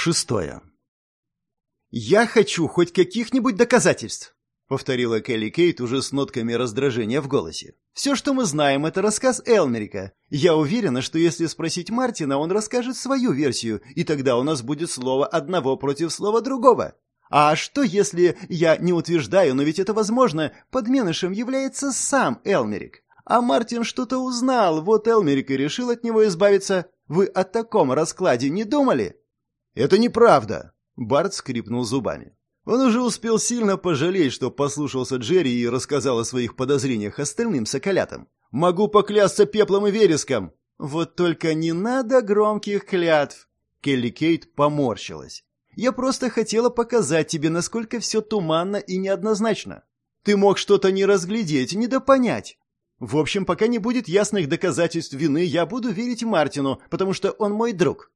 Шестое. «Я хочу хоть каких-нибудь доказательств», — повторила Келли Кейт уже с нотками раздражения в голосе. «Все, что мы знаем, это рассказ Элмерика. Я уверена, что если спросить Мартина, он расскажет свою версию, и тогда у нас будет слово одного против слова другого. А что, если я не утверждаю, но ведь это возможно, подменышем является сам Элмерик? А Мартин что-то узнал, вот Элмерик и решил от него избавиться. Вы о таком раскладе не думали?» «Это неправда!» Барт скрипнул зубами. Он уже успел сильно пожалеть, что послушался Джерри и рассказал о своих подозрениях остальным соколятам. «Могу поклясться пеплом и вереском!» «Вот только не надо громких клятв!» Келли Кейт поморщилась. «Я просто хотела показать тебе, насколько все туманно и неоднозначно. Ты мог что-то не разглядеть, недопонять. В общем, пока не будет ясных доказательств вины, я буду верить Мартину, потому что он мой друг.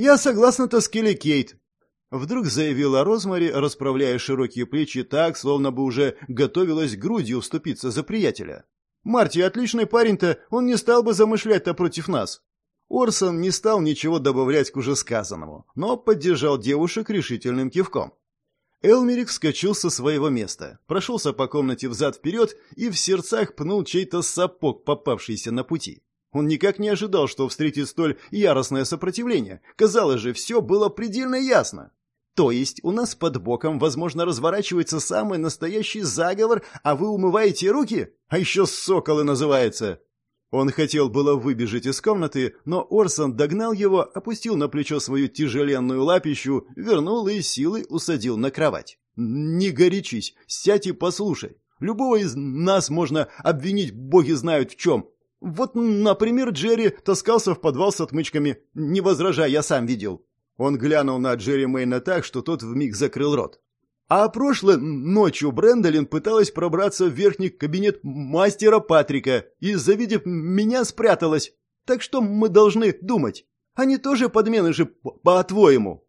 Я согласна-то с Келли Кейт. Вдруг заявила Розмари, расправляя широкие плечи так, словно бы уже готовилась грудью вступиться за приятеля. «Марти отличный парень-то, он не стал бы замышлять-то против нас». Орсон не стал ничего добавлять к уже сказанному, но поддержал девушек решительным кивком. Элмерик вскочил со своего места, прошелся по комнате взад-вперед и в сердцах пнул чей-то сапог, попавшийся на пути. Он никак не ожидал, что встретит столь яростное сопротивление. Казалось же, все было предельно ясно. То есть у нас под боком, возможно, разворачивается самый настоящий заговор, а вы умываете руки? А еще соколы называется. Он хотел было выбежать из комнаты, но Орсон догнал его, опустил на плечо свою тяжеленную лапищу, вернул и силой усадил на кровать. «Не горячись, сядь и послушай. Любого из нас можно обвинить, боги знают в чем. Вот, например, Джерри таскался в подвал с отмычками. Не возражай, я сам видел. Он глянул на Джерри Мейна так, что тот вмиг закрыл рот. А прошлой ночью Брэндолин пыталась пробраться в верхний кабинет мастера Патрика и, завидев меня, спряталась. Так что мы должны думать? Они тоже подмены же, по-твоему.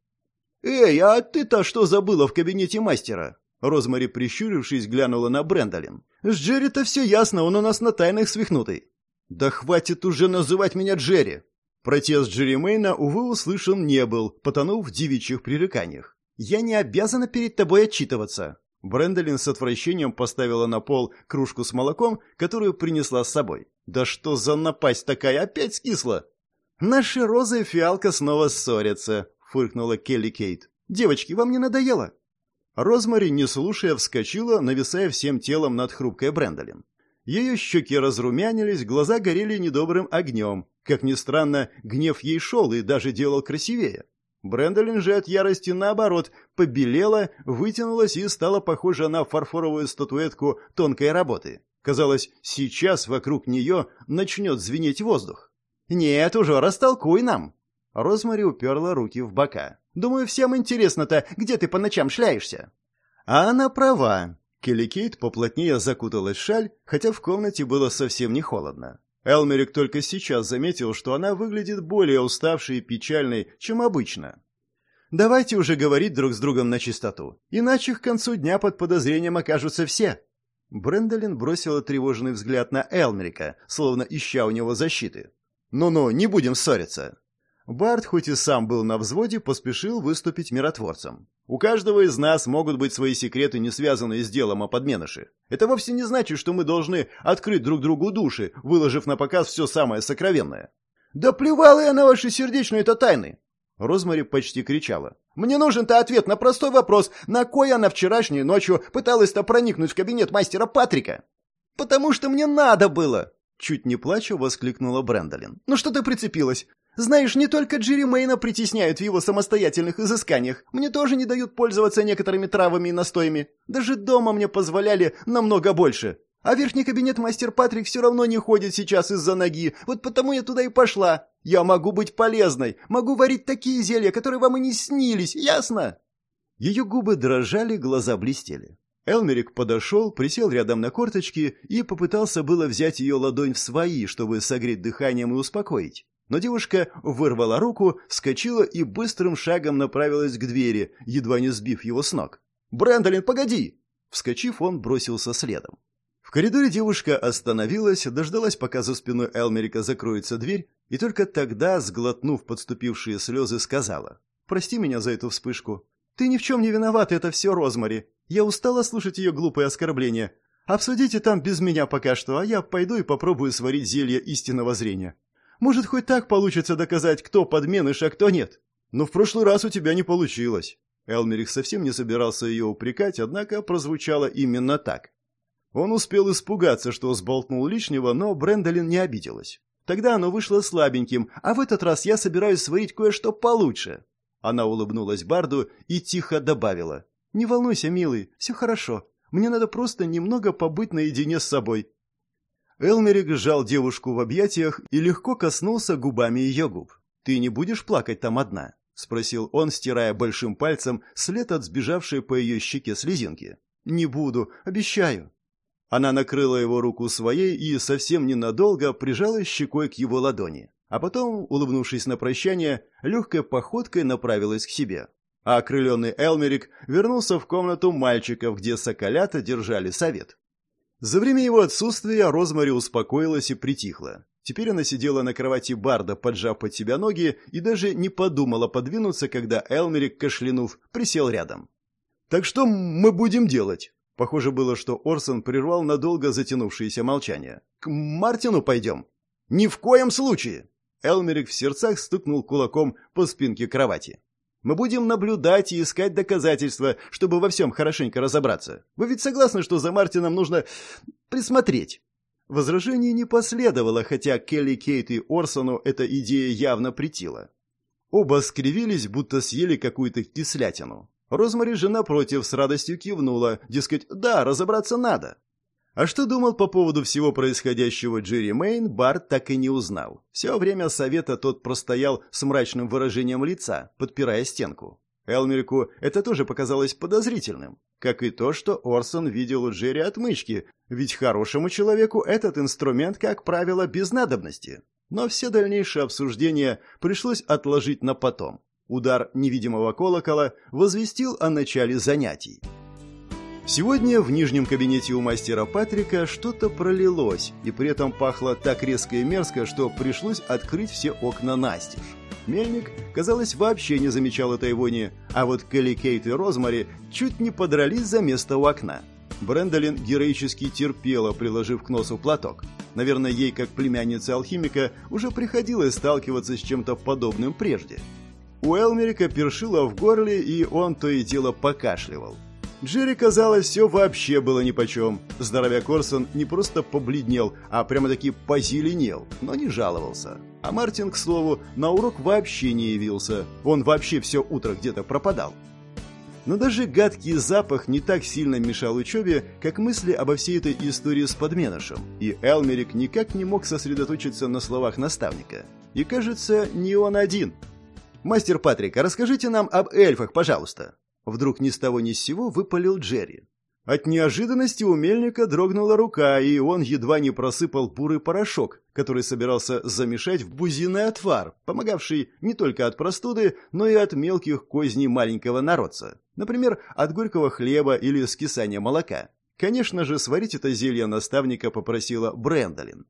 Эй, а ты-то что забыла в кабинете мастера? Розмари, прищурившись, глянула на Брэндолин. С Джерри-то все ясно, он у нас на тайнах свихнутый. «Да хватит уже называть меня Джерри!» Протест Джерри Мэйна, увы, услышан не был, потонув в девичьих пререканиях. «Я не обязана перед тобой отчитываться!» Брэндолин с отвращением поставила на пол кружку с молоком, которую принесла с собой. «Да что за напасть такая? Опять скисла!» «Наши роза и фиалка снова ссорятся», — фыркнула Келли Кейт. «Девочки, вам не надоело?» Розмари, не слушая, вскочила, нависая всем телом над хрупкой Брэндолин. Ее щеки разрумянились, глаза горели недобрым огнем. Как ни странно, гнев ей шел и даже делал красивее. Брэндолин же от ярости, наоборот, побелела, вытянулась и стала похожа на фарфоровую статуэтку тонкой работы. Казалось, сейчас вокруг нее начнет звенеть воздух. «Нет, уже растолкуй нам!» Розмари уперла руки в бока. «Думаю, всем интересно-то, где ты по ночам шляешься?» А она права. Келли Кейт поплотнее закуталась в шаль, хотя в комнате было совсем не холодно. Элмерик только сейчас заметил, что она выглядит более уставшей и печальной, чем обычно. «Давайте уже говорить друг с другом на чистоту, иначе к концу дня под подозрением окажутся все». Брэндолин бросила тревожный взгляд на Элмерика, словно ища у него защиты. «Ну-ну, не будем ссориться». Барт, хоть и сам был на взводе, поспешил выступить миротворцем. У каждого из нас могут быть свои секреты, не связанные с делом о подменыше. Это вовсе не значит, что мы должны открыть друг другу души, выложив на показ все самое сокровенное. «Да плевала я на ваши сердечные-то тайны!» Розмари почти кричала. «Мне нужен-то ответ на простой вопрос, на кой она вчерашней ночью пыталась-то проникнуть в кабинет мастера Патрика?» «Потому что мне надо было!» Чуть не плача, воскликнула Брэндолин. «Ну что ты прицепилась? Знаешь, не только Джерри Мэйна притесняют в его самостоятельных изысканиях. Мне тоже не дают пользоваться некоторыми травами и настоями. Даже дома мне позволяли намного больше. А верхний кабинет мастер Патрик все равно не ходит сейчас из-за ноги. Вот потому я туда и пошла. Я могу быть полезной. Могу варить такие зелья, которые вам и не снились. Ясно?» Ее губы дрожали, глаза блестели. Элмерик подошел, присел рядом на корточки и попытался было взять ее ладонь в свои, чтобы согреть дыханием и успокоить. Но девушка вырвала руку, вскочила и быстрым шагом направилась к двери, едва не сбив его с ног. «Брэндолин, погоди!» Вскочив, он бросился следом. В коридоре девушка остановилась, дождалась, пока за спиной Элмерика закроется дверь, и только тогда, сглотнув подступившие слезы, сказала. Прости меня за эту вспышку. Ты ни в чем не виноват, это все Розмари. Я устала слушать ее глупые оскорбления. Обсудите там без меня пока что, а я пойду и попробую сварить зелье истинного зрения. Может, хоть так получится доказать, кто подменыш, а кто нет. Но в прошлый раз у тебя не получилось. Элмерих совсем не собирался ее упрекать, однако прозвучало именно так. Он успел испугаться, что сболтнул лишнего, но Брэндолин не обиделась. Тогда оно вышло слабеньким, а в этот раз я собираюсь сварить кое-что получше. Она улыбнулась Барду и тихо добавила. «Не волнуйся, милый, все хорошо. Мне надо просто немного побыть наедине с собой». Элмерик сжал девушку в объятиях и легко коснулся губами ее губ. «Ты не будешь плакать там одна?» — спросил он, стирая большим пальцем след от сбежавшей по ее щеке слезинки. «Не буду, обещаю». Она накрыла его руку своей и совсем ненадолго прижала щекой к его ладони, а потом, улыбнувшись на прощание, легкой походкой направилась к себе. А окрыленный Элмерик вернулся в комнату мальчиков, где соколята держали совет. За время его отсутствия Розмари успокоилась и притихла. Теперь она сидела на кровати Барда, поджав под себя ноги, и даже не подумала подвинуться, когда Элмерик, кашлянув, присел рядом. «Так что мы будем делать?» Похоже было, что Орсон прервал надолго затянувшееся молчание. «К Мартину пойдем?» «Ни в коем случае!» Элмерик в сердцах стукнул кулаком по спинке кровати. «Мы будем наблюдать и искать доказательства, чтобы во всем хорошенько разобраться. Вы ведь согласны, что за Мартином нужно присмотреть?» Возражений не последовало, хотя Келли, Кейт и Орсону эта идея явно притила. Оба скривились, будто съели какую-то кислятину. Розмари же, напротив, с радостью кивнула, дескать, да, разобраться надо. А что думал по поводу всего происходящего Джерри Мейн, Барт так и не узнал. Все время совета тот простоял с мрачным выражением лица, подпирая стенку. Элмерику это тоже показалось подозрительным, как и то, что Орсон видел у Джерри отмычки, ведь хорошему человеку этот инструмент, как правило, без надобности. Но все дальнейшие обсуждения пришлось отложить на потом. Удар невидимого колокола возвестил о начале занятий. Сегодня в нижнем кабинете у мастера Патрика что-то пролилось, и при этом пахло так резко и мерзко, что пришлось открыть все окна настежь. Мельник, казалось, вообще не замечал этой вони, а вот Келли Кейт и Розмари чуть не подрались за место у окна. Брэндолин героически терпела, приложив к носу платок. Наверное, ей, как племяннице алхимика, уже приходилось сталкиваться с чем-то подобным прежде. У Элмерика першило в горле, и он то и дело покашливал. Джерри, казалось, все вообще было нипочем. Здоровяк Корсон не просто побледнел, а прямо-таки позеленел, но не жаловался. А Мартин, к слову, на урок вообще не явился. Он вообще все утро где-то пропадал. Но даже гадкий запах не так сильно мешал учебе, как мысли обо всей этой истории с подменышем. И Элмерик никак не мог сосредоточиться на словах наставника. И, кажется, не он один – «Мастер Патрик, а расскажите нам об эльфах, пожалуйста». Вдруг ни с того ни с сего выпалил Джерри. От неожиданности у мельника дрогнула рука, и он едва не просыпал бурый порошок, который собирался замешать в бузиный отвар, помогавший не только от простуды, но и от мелких козней маленького народца. Например, от горького хлеба или скисания молока. Конечно же, сварить это зелье наставника попросила Брэндолин.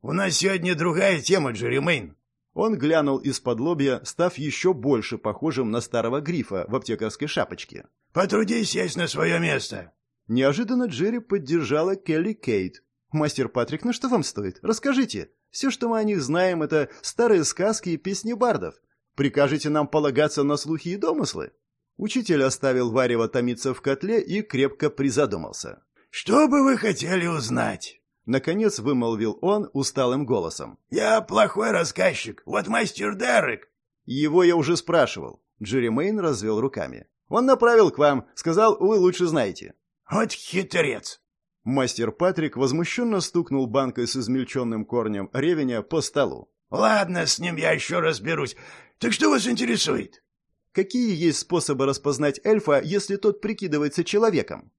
«У нас сегодня другая тема, Джерри Мэйн», он глянул из-под лобья, став еще больше похожим на старого грифа в аптекарской шапочке. «Потрудись сесть на свое место!» Неожиданно Джерри поддержала Келли Кейт. «Мастер Патрик, ну что вам стоит? Расскажите. Все, что мы о них знаем, это старые сказки и песни бардов. Прикажете нам полагаться на слухи и домыслы?» Учитель оставил варево томиться в котле и крепко призадумался. «Что бы вы хотели узнать?» Наконец вымолвил он усталым голосом. «Я плохой рассказчик. Вот мастер Дерек». «Его я уже спрашивал». Джерри Мейн развел руками. «Он направил к вам. Сказал, вы лучше знаете». «Вот хитрец». Мастер Патрик возмущенно стукнул банкой с измельченным корнем ревеня по столу. «Ладно, с ним я еще разберусь. Так что вас интересует?» «Какие есть способы распознать эльфа, если тот прикидывается человеком?»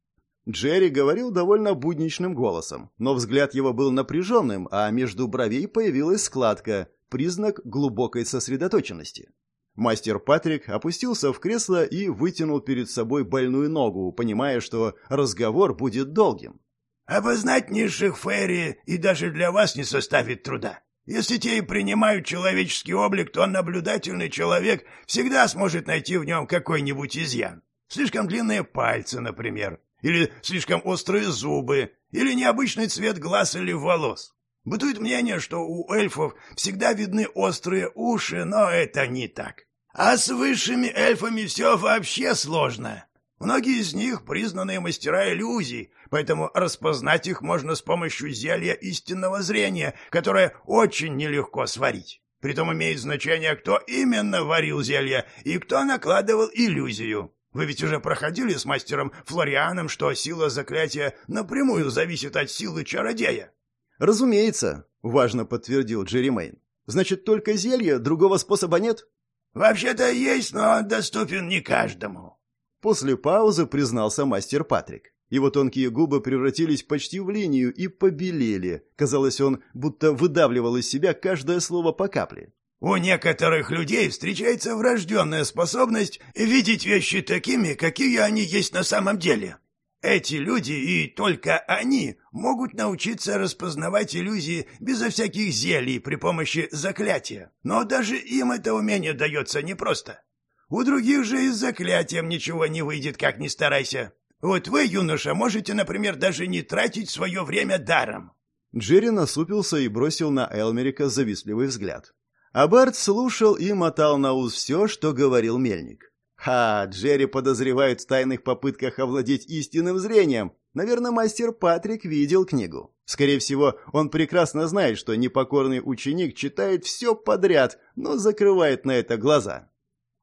Джерри говорил довольно будничным голосом, но взгляд его был напряженным, а между бровей появилась складка, признак глубокой сосредоточенности. Мастер Патрик опустился в кресло и вытянул перед собой больную ногу, понимая, что разговор будет долгим. «Обознать низших Ферри и даже для вас не составит труда. Если те и принимают человеческий облик, то наблюдательный человек всегда сможет найти в нем какой-нибудь изъян. Слишком длинные пальцы, например, или слишком острые зубы, или необычный цвет глаз или волос. Бытует мнение, что у эльфов всегда видны острые уши, но это не так. А с высшими эльфами все вообще сложно. Многие из них признанные мастера иллюзий, поэтому распознать их можно с помощью зелья истинного зрения, которое очень нелегко сварить. Притом имеет значение, кто именно варил зелье и кто накладывал иллюзию. Вы ведь уже проходили с мастером Флорианом, что сила заклятия напрямую зависит от силы чародея. «Разумеется», — важно подтвердил Джерри Мэйн. «Значит, только зелье, другого способа нет?» «Вообще-то есть, но он доступен не каждому». После паузы признался мастер Патрик. Его тонкие губы превратились почти в линию и побелели. Казалось, он будто выдавливал из себя каждое слово по капле. «У некоторых людей встречается врожденная способность видеть вещи такими, какие они есть на самом деле. Эти люди, и только они, могут научиться распознавать иллюзии безо всяких зелий при помощи заклятия. Но даже им это умение дается непросто. У других же и с заклятием ничего не выйдет, как ни старайся. Вот вы, юноша, можете, например, даже не тратить свое время даром. Джерри насупился и бросил на Элмерика завистливый взгляд. А Барт слушал и мотал на ус все, что говорил Мельник. Ха, Джерри подозревает в тайных попытках овладеть истинным зрением. Наверное, мастер Патрик видел книгу. Скорее всего, он прекрасно знает, что непокорный ученик читает все подряд, но закрывает на это глаза.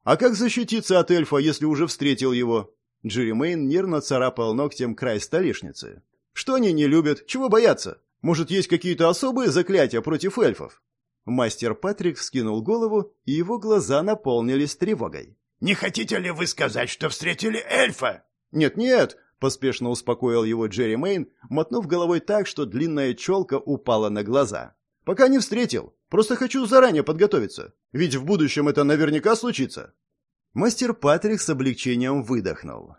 А как защититься от эльфа, если уже встретил его? Джерри Мэйн нервно царапал ногтем край столешницы. Что они не любят? Чего боятся? Может, есть какие-то особые заклятия против эльфов? Мастер Патрик вскинул голову, и его глаза наполнились тревогой. Не хотите ли вы сказать, что встретили эльфа?» «Нет-нет», — поспешно успокоил его Джерри Мэйн, мотнув головой так, что длинная челка упала на глаза. «Пока не встретил. Просто хочу заранее подготовиться. Ведь в будущем это наверняка случится». Мастер Патрик с облегчением выдохнул.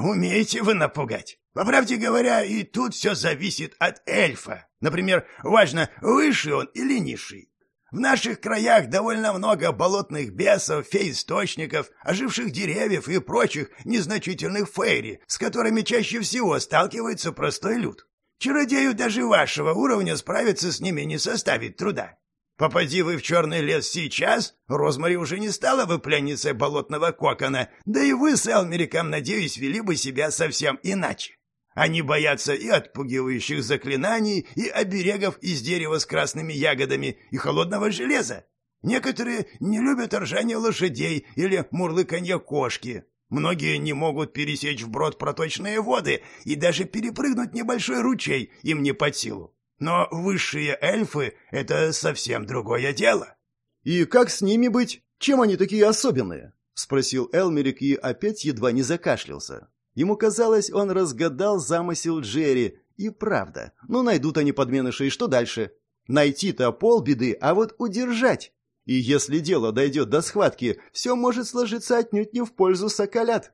«Умеете вы напугать. По правде говоря, и тут все зависит от эльфа. Например, важно, высший он или низший. В наших краях довольно много болотных бесов, фей-источников, оживших деревьев и прочих незначительных фейри, с которыми чаще всего сталкивается простой люд. Чародею даже вашего уровня справиться с ними не составит труда. Попади вы в черный лес сейчас, Розмари уже не стала бы пленницей болотного кокона, да и вы с Элмериком, надеюсь, вели бы себя совсем иначе. Они боятся и отпугивающих заклинаний, и оберегов из дерева с красными ягодами, и холодного железа. Некоторые не любят ржание лошадей или мурлыканье кошки. Многие не могут пересечь вброд проточные воды и даже перепрыгнуть небольшой ручей им не под силу. Но высшие эльфы — это совсем другое дело. «И как с ними быть? Чем они такие особенные?» — спросил Элмерик и опять едва не закашлялся. Ему казалось, он разгадал замысел Джерри. И правда. Ну, найдут они подменышей, что дальше? Найти-то полбеды, а вот удержать. И если дело дойдет до схватки, все может сложиться отнюдь не в пользу соколят.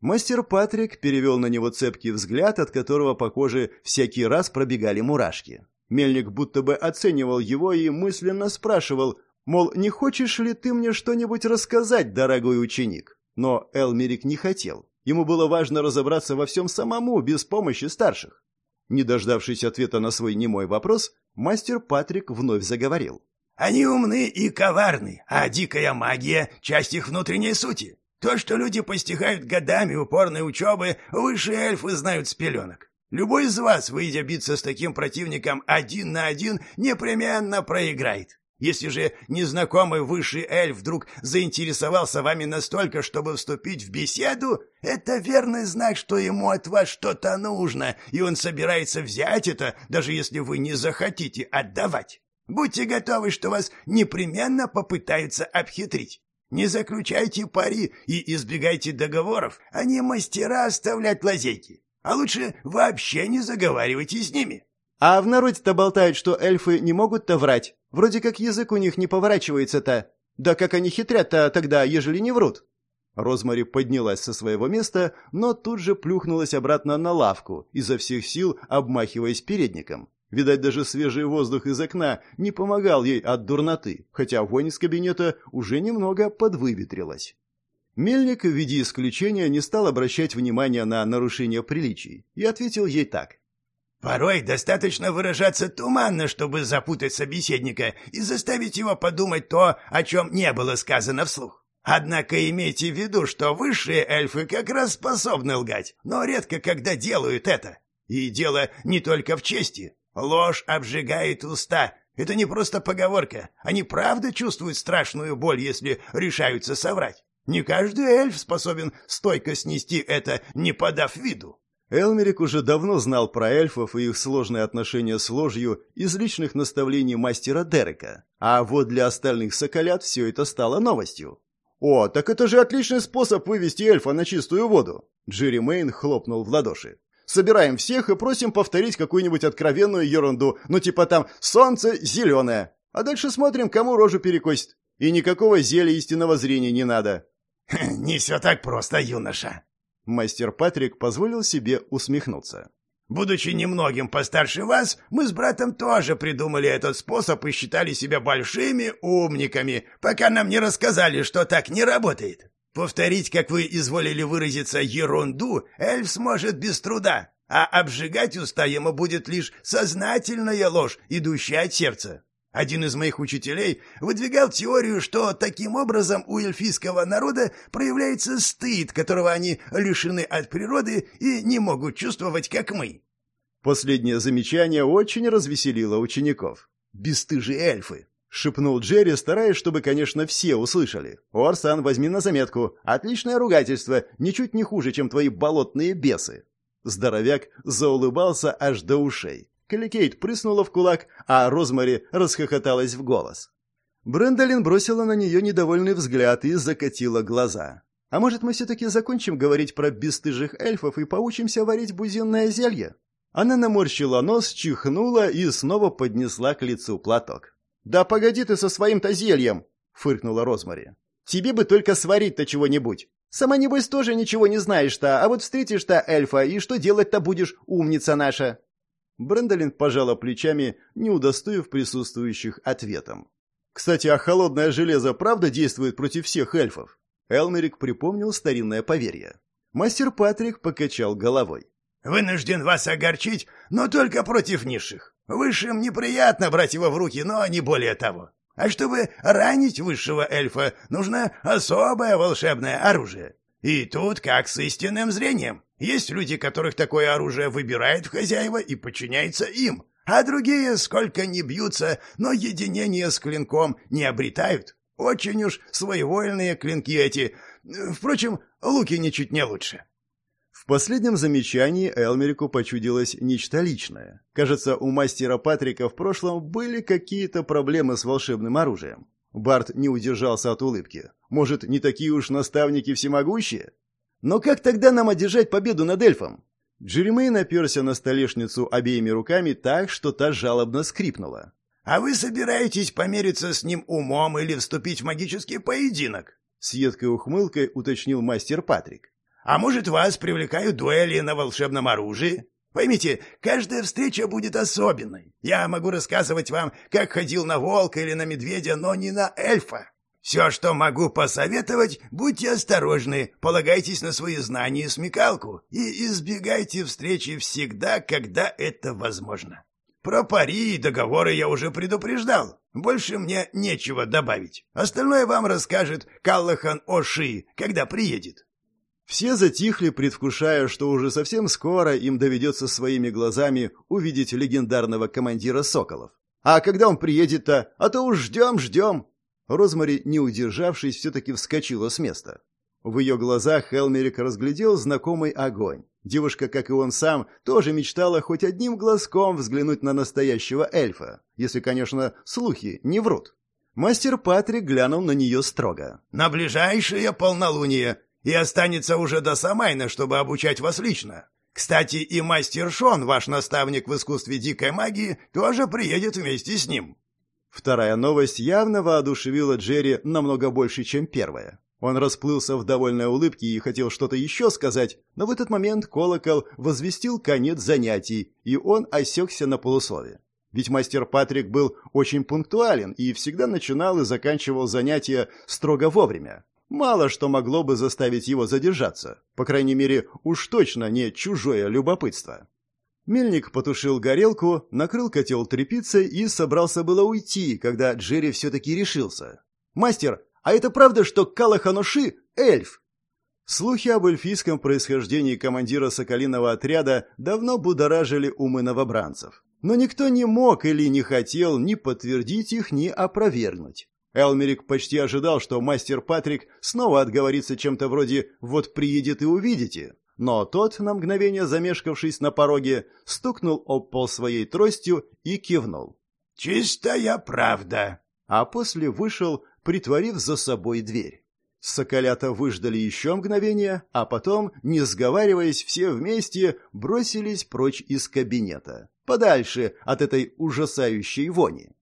Мастер Патрик перевел на него цепкий взгляд, от которого по коже всякий раз пробегали мурашки. Мельник будто бы оценивал его и мысленно спрашивал, мол, не хочешь ли ты мне что-нибудь рассказать, дорогой ученик? Но Элмерик не хотел. Ему было важно разобраться во всем самому, без помощи старших. Не дождавшись ответа на свой немой вопрос, мастер Патрик вновь заговорил. «Они умны и коварны, а дикая магия — часть их внутренней сути. То, что люди постигают годами упорной учебы, высшие эльфы знают с пеленок. Любой из вас, выйдя биться с таким противником один на один, непременно проиграет. Если же незнакомый высший эльф вдруг заинтересовался вами настолько, чтобы вступить в беседу, это верный знак, что ему от вас что-то нужно, и он собирается взять это, даже если вы не захотите отдавать. Будьте готовы, что вас непременно попытаются обхитрить. Не заключайте пари и избегайте договоров, они мастера оставлять лазейки. А лучше вообще не заговаривайте с ними. А в народе-то болтают, что эльфы не могут-то врать. Вроде как язык у них не поворачивается-то. Да как они хитрят-то тогда, ежели не врут?» Розмари поднялась со своего места, но тут же плюхнулась обратно на лавку, изо всех сил обмахиваясь передником. Видать, даже свежий воздух из окна не помогал ей от дурноты, хотя вонь из кабинета уже немного подвыветрилась. Мельник в виде исключения не стал обращать внимания на нарушение приличий и ответил ей так. «Порой достаточно выражаться туманно, чтобы запутать собеседника и заставить его подумать то, о чем не было сказано вслух. Однако имейте в виду, что высшие эльфы как раз способны лгать, но редко когда делают это. И дело не только в чести. Ложь обжигает уста. Это не просто поговорка. Они правда чувствуют страшную боль, если решаются соврать. Не каждый эльф способен стойко снести это, не подав виду. Элмерик уже давно знал про эльфов и их сложные отношения с ложью из личных наставлений мастера Дерека. А вот для остальных соколят все это стало новостью. «О, так это же отличный способ вывести эльфа на чистую воду!» Джерри Мейн хлопнул в ладоши. «Собираем всех и просим повторить какую-нибудь откровенную ерунду, ну типа там «солнце зеленое», а дальше смотрим, кому рожу перекосит. И никакого зелья истинного зрения не надо. «Не все так просто, юноша!» Мастер Патрик позволил себе усмехнуться. Будучи немногим постарше вас, мы с братом тоже придумали этот способ и считали себя большими умниками, пока нам не рассказали, что так не работает. Повторить, как вы изволили выразиться, ерунду эльф сможет без труда, а обжигать уста ему будет лишь сознательная ложь, идущая от сердца. Один из моих учителей выдвигал теорию, что таким образом у эльфийского народа проявляется стыд, которого они лишены от природы и не могут чувствовать, как мы. Последнее замечание очень развеселило учеников. «Бестыжие эльфы!» — шепнул Джерри, стараясь, чтобы, конечно, все услышали. «Орсан, возьми на заметку. Отличное ругательство, ничуть не хуже, чем твои болотные бесы». Здоровяк заулыбался аж до ушей. Каликейт прыснула в кулак, а Розмари расхохоталась в голос. Брендолин бросила на нее недовольный взгляд и закатила глаза. «А может, мы все-таки закончим говорить про бесстыжих эльфов и поучимся варить бузинное зелье?» Она наморщила нос, чихнула и снова поднесла к лицу платок. «Да погоди ты со своим-то зельем!» — фыркнула Розмари. «Тебе бы только сварить-то чего-нибудь. Сама, небось, тоже ничего не знаешь-то, а вот встретишь-то эльфа, и что делать-то будешь, умница наша?» Брендолин пожала плечами, не удостоив присутствующих ответом. «Кстати, а холодное железо правда действует против всех эльфов?» Элмерик припомнил старинное поверье. Мастер Патрик покачал головой. «Вынужден вас огорчить, но только против низших. Высшим неприятно брать его в руки, но не более того. А чтобы ранить высшего эльфа, нужно особое волшебное оружие. И тут как с истинным зрением. Есть люди, которых такое оружие выбирает в хозяева и подчиняется им, а другие, сколько ни бьются, но единение с клинком не обретают. Очень уж своевольные клинки эти. Впрочем, луки ничуть не лучше. В последнем замечании Элмерику почудилось нечто личное. Кажется, у мастера Патрика в прошлом были какие-то проблемы с волшебным оружием. Барт не удержался от улыбки. Может, не такие уж наставники всемогущие? Но как тогда нам одержать победу над эльфом? Джеремей наперся на столешницу обеими руками так, что та жалобно скрипнула. «А вы собираетесь помериться с ним умом или вступить в магический поединок?» С едкой ухмылкой уточнил мастер Патрик. «А может, вас привлекают дуэли на волшебном оружии? Поймите, каждая встреча будет особенной. Я могу рассказывать вам, как ходил на волка или на медведя, но не на эльфа. Все, что могу посоветовать, будьте осторожны, полагайтесь на свои знания и смекалку и избегайте встречи всегда, когда это возможно. Про пари и договоры я уже предупреждал. Больше мне нечего добавить. Остальное вам расскажет Каллахан Оши, когда приедет. Все затихли, предвкушая, что уже совсем скоро им доведется своими глазами увидеть легендарного командира Соколов. А когда он приедет-то, а то уж ждем, ждем. Розмари, не удержавшись, все-таки вскочила с места. В ее глазах Хелмерик разглядел знакомый огонь. Девушка, как и он сам, тоже мечтала хоть одним глазком взглянуть на настоящего эльфа, если, конечно, слухи не врут. Мастер Патрик глянул на нее строго. «На ближайшее полнолуние и останется уже до Самайна, чтобы обучать вас лично. Кстати, и мастер Шон, ваш наставник в искусстве дикой магии, тоже приедет вместе с ним». Вторая новость явно воодушевила Джерри намного больше, чем первая. Он расплылся в довольной улыбке и хотел что-то еще сказать, но в этот момент колокол возвестил конец занятий, и он осекся на полуслове. Ведь мастер Патрик был очень пунктуален и всегда начинал и заканчивал занятия строго вовремя. Мало что могло бы заставить его задержаться. По крайней мере, уж точно не чужое любопытство. Мельник потушил горелку, накрыл котел тряпицей и собрался было уйти, когда Джерри все-таки решился. «Мастер, а это правда, что Калахануши — эльф?» Слухи об эльфийском происхождении командира соколиного отряда давно будоражили умы новобранцев. Но никто не мог или не хотел ни подтвердить их, ни опровергнуть. Элмерик почти ожидал, что мастер Патрик снова отговорится чем-то вроде «вот приедет и увидите». Но тот, на мгновение замешкавшись на пороге, стукнул об пол своей тростью и кивнул. «Чистая правда!» А после вышел, притворив за собой дверь. Соколята выждали еще мгновение, а потом, не сговариваясь, все вместе бросились прочь из кабинета, подальше от этой ужасающей вони.